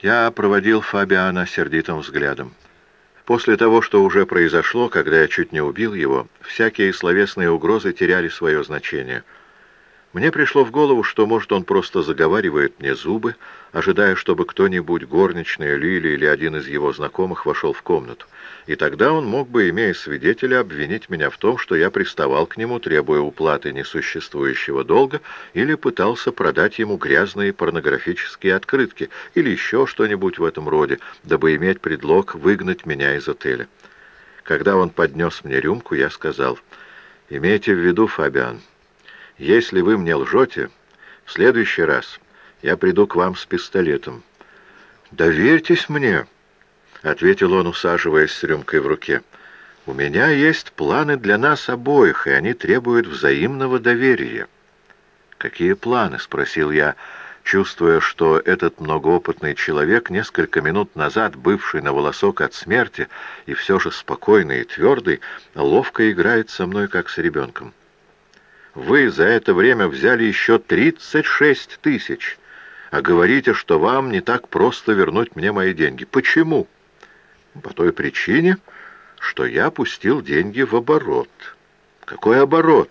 Я проводил Фабиана сердитым взглядом. После того, что уже произошло, когда я чуть не убил его, всякие словесные угрозы теряли свое значение — мне пришло в голову, что, может, он просто заговаривает мне зубы, ожидая, чтобы кто-нибудь, горничная Лили или один из его знакомых, вошел в комнату. И тогда он мог бы, имея свидетеля, обвинить меня в том, что я приставал к нему, требуя уплаты несуществующего долга, или пытался продать ему грязные порнографические открытки, или еще что-нибудь в этом роде, дабы иметь предлог выгнать меня из отеля. Когда он поднес мне рюмку, я сказал, «Имейте в виду, Фабиан, — если вы мне лжете, в следующий раз я приду к вам с пистолетом. «Доверьтесь мне», — ответил он, усаживаясь с рюмкой в руке. «У меня есть планы для нас обоих, и они требуют взаимного доверия». «Какие планы?» — спросил я, чувствуя, что этот многоопытный человек, несколько минут назад бывший на волосок от смерти и все же спокойный и твердый, ловко играет со мной, как с ребенком. Вы за это время взяли еще 36 тысяч, а говорите, что вам не так просто вернуть мне мои деньги. Почему? По той причине, что я пустил деньги в оборот. Какой оборот?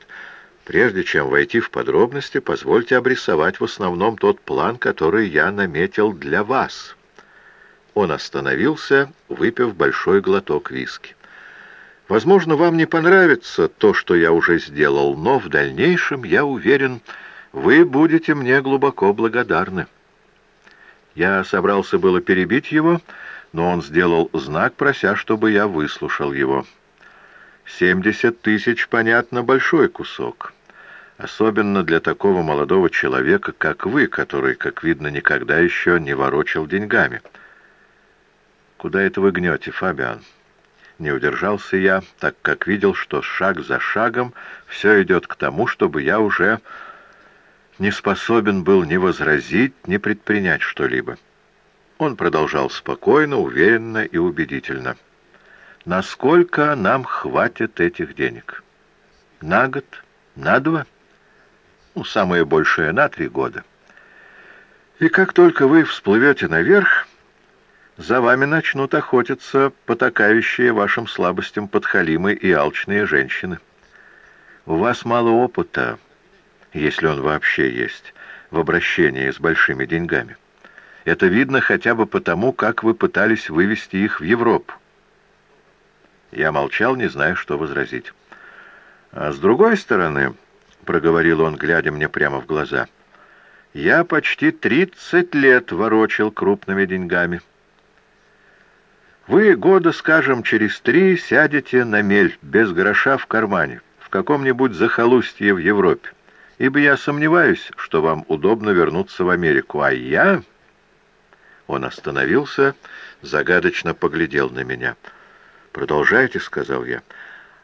Прежде чем войти в подробности, позвольте обрисовать в основном тот план, который я наметил для вас. Он остановился, выпив большой глоток виски. Возможно, вам не понравится то, что я уже сделал, но в дальнейшем, я уверен, вы будете мне глубоко благодарны. Я собрался было перебить его, но он сделал знак, прося, чтобы я выслушал его. Семьдесят тысяч, понятно, большой кусок. Особенно для такого молодого человека, как вы, который, как видно, никогда еще не ворочал деньгами. Куда это вы гнете, Фабиан? Не удержался я, так как видел, что шаг за шагом все идет к тому, чтобы я уже не способен был ни возразить, ни предпринять что-либо. Он продолжал спокойно, уверенно и убедительно. «Насколько нам хватит этих денег? На год? На два? Ну, самое большее на три года. И как только вы всплывете наверх, за вами начнут охотиться потакающие вашим слабостям подхалимы и алчные женщины. У вас мало опыта, если он вообще есть, в обращении с большими деньгами. Это видно хотя бы потому, как вы пытались вывести их в Европу. Я молчал, не зная, что возразить. А с другой стороны, — проговорил он, глядя мне прямо в глаза, — я почти тридцать лет ворочил крупными деньгами. Вы года, скажем, через три сядете на мель без гроша в кармане в каком-нибудь захолустье в Европе, ибо я сомневаюсь, что вам удобно вернуться в Америку, а я...» Он остановился, загадочно поглядел на меня. «Продолжайте», — сказал я.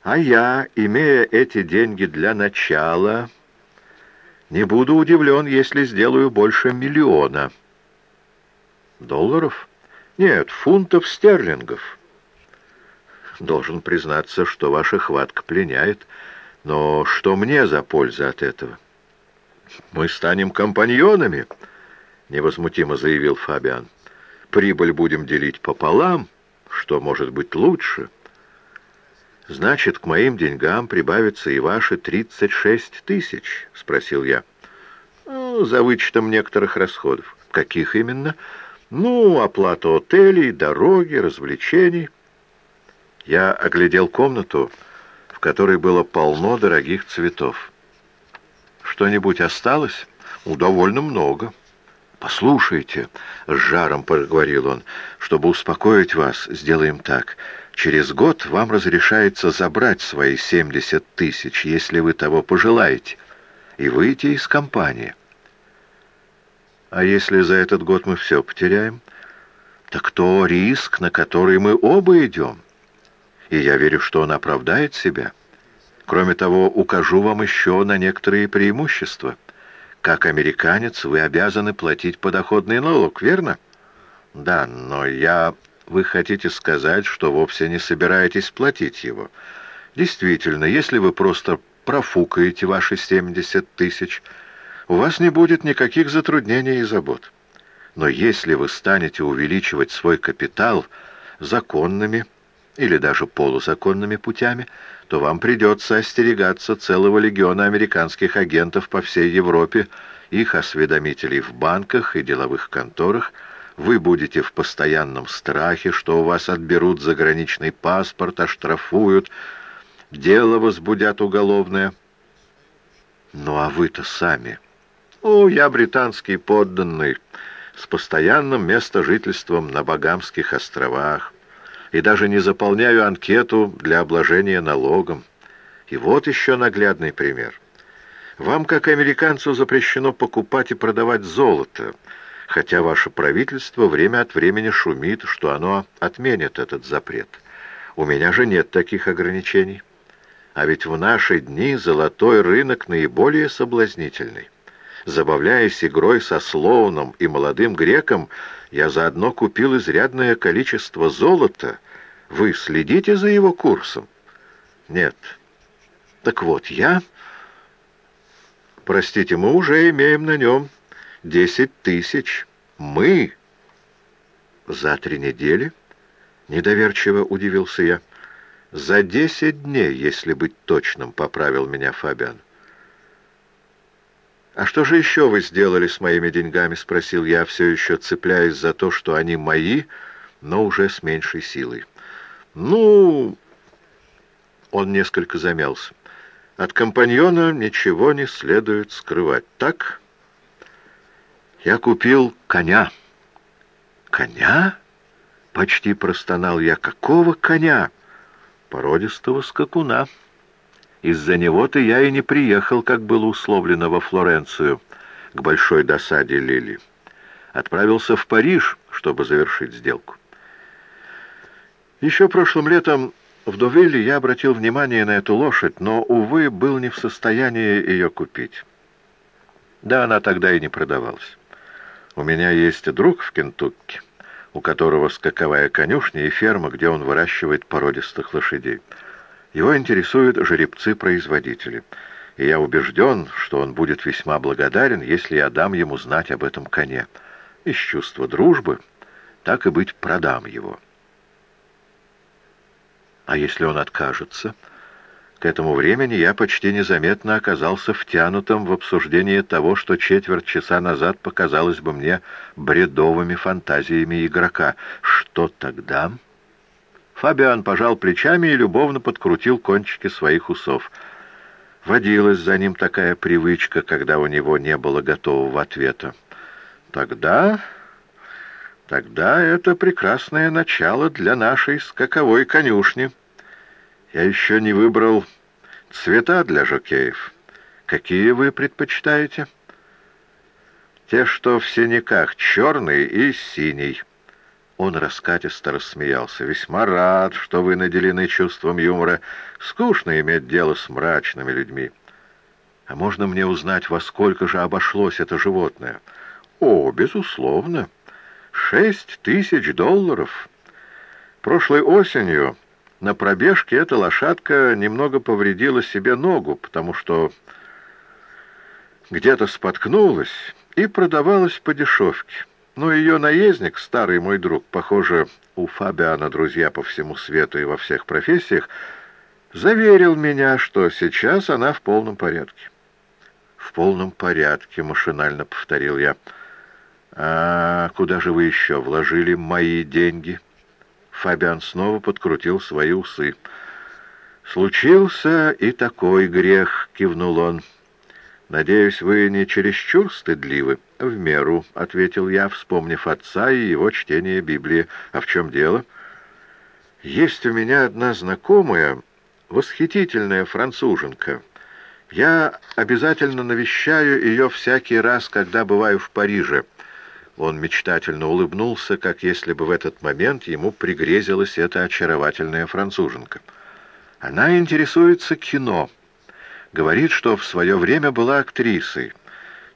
«А я, имея эти деньги для начала, не буду удивлен, если сделаю больше миллиона». «Долларов?» Нет, фунтов стерлингов. Должен признаться, что ваша хватка пленяет. Но что мне за польза от этого? Мы станем компаньонами, невозмутимо заявил Фабиан. Прибыль будем делить пополам, что может быть лучше. Значит, к моим деньгам прибавятся и ваши тридцать шесть тысяч, спросил я. Ну, за вычетом некоторых расходов. Каких именно? — ну, оплата отелей, дороги, развлечений. Я оглядел комнату, в которой было полно дорогих цветов. Что-нибудь осталось? Ну, довольно много. «Послушайте», — с жаром проговорил он, — «чтобы успокоить вас, сделаем так. Через год вам разрешается забрать свои семьдесят тысяч, если вы того пожелаете, и выйти из компании». А если за этот год мы все потеряем? Так то риск, на который мы оба идем. И я верю, что он оправдает себя. Кроме того, укажу вам еще на некоторые преимущества. Как американец вы обязаны платить подоходный налог, верно? Да, но я... Вы хотите сказать, что вовсе не собираетесь платить его? Действительно, если вы просто профукаете ваши 70 тысяч у вас не будет никаких затруднений и забот. Но если вы станете увеличивать свой капитал законными или даже полузаконными путями, то вам придется остерегаться целого легиона американских агентов по всей Европе, их осведомителей в банках и деловых конторах, вы будете в постоянном страхе, что у вас отберут заграничный паспорт, оштрафуют, дело возбудят уголовное. Ну а вы-то сами... О, я британский подданный, с постоянным местожительством на Багамских островах, и даже не заполняю анкету для обложения налогом. И вот еще наглядный пример. Вам, как американцу, запрещено покупать и продавать золото, хотя ваше правительство время от времени шумит, что оно отменит этот запрет. У меня же нет таких ограничений. А ведь в наши дни золотой рынок наиболее соблазнительный. Забавляясь игрой со Слоуном и молодым греком, я заодно купил изрядное количество золота. Вы следите за его курсом? Нет. Так вот, я... Простите, мы уже имеем на нем десять тысяч. Мы? За три недели? Недоверчиво удивился я. За десять дней, если быть точным, поправил меня Фабиан. «А что же еще вы сделали с моими деньгами?» — спросил я, все еще цепляясь за то, что они мои, но уже с меньшей силой. «Ну...» Он несколько замялся. «От компаньона ничего не следует скрывать, так?» «Я купил коня». «Коня?» — почти простонал я. «Какого коня?» «Породистого скакуна». Из-за него-то я и не приехал, как было условлено во Флоренцию, к большой досаде Лили. Отправился в Париж, чтобы завершить сделку. Еще прошлым летом в Довилле я обратил внимание на эту лошадь, но, увы, был не в состоянии ее купить. Да, она тогда и не продавалась. У меня есть друг в Кентукки, у которого скаковая конюшня и ферма, где он выращивает породистых лошадей. Его интересуют жеребцы-производители, и я убежден, что он будет весьма благодарен, если я дам ему знать об этом коне. Из чувства дружбы, так и быть, продам его. А если он откажется? К этому времени я почти незаметно оказался втянутым в обсуждение того, что четверть часа назад показалось бы мне бредовыми фантазиями игрока. Что тогда... Фабиан пожал плечами и любовно подкрутил кончики своих усов. Водилась за ним такая привычка, когда у него не было готового ответа. Тогда... Тогда это прекрасное начало для нашей скаковой конюшни. Я еще не выбрал цвета для жокеев. Какие вы предпочитаете? Те, что в синяках, черный и синий. Он раскатисто рассмеялся. «Весьма рад, что вы наделены чувством юмора. Скучно иметь дело с мрачными людьми. А можно мне узнать, во сколько же обошлось это животное?» «О, безусловно. Шесть тысяч долларов. Прошлой осенью на пробежке эта лошадка немного повредила себе ногу, потому что где-то споткнулась и продавалась по дешевке». Но ее наездник, старый мой друг, похоже, у Фабиана друзья по всему свету и во всех профессиях, заверил меня, что сейчас она в полном порядке. «В полном порядке», — машинально повторил я. «А куда же вы еще вложили мои деньги?» Фабиан снова подкрутил свои усы. «Случился и такой грех», — кивнул он. «Надеюсь, вы не чересчур стыдливы?» «В меру», — ответил я, вспомнив отца и его чтение Библии. «А в чем дело?» «Есть у меня одна знакомая, восхитительная француженка. Я обязательно навещаю ее всякий раз, когда бываю в Париже». Он мечтательно улыбнулся, как если бы в этот момент ему пригрезилась эта очаровательная француженка. «Она интересуется кино». Говорит, что в свое время была актрисой.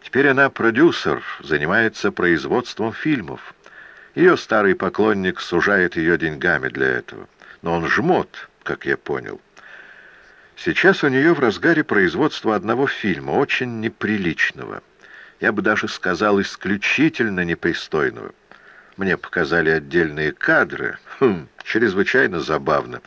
Теперь она продюсер, занимается производством фильмов. Ее старый поклонник сужает ее деньгами для этого. Но он жмот, как я понял. Сейчас у нее в разгаре производство одного фильма, очень неприличного. я бы даже сказал, исключительно непристойную. Мне показали отдельные кадры. Хм, чрезвычайно забавно.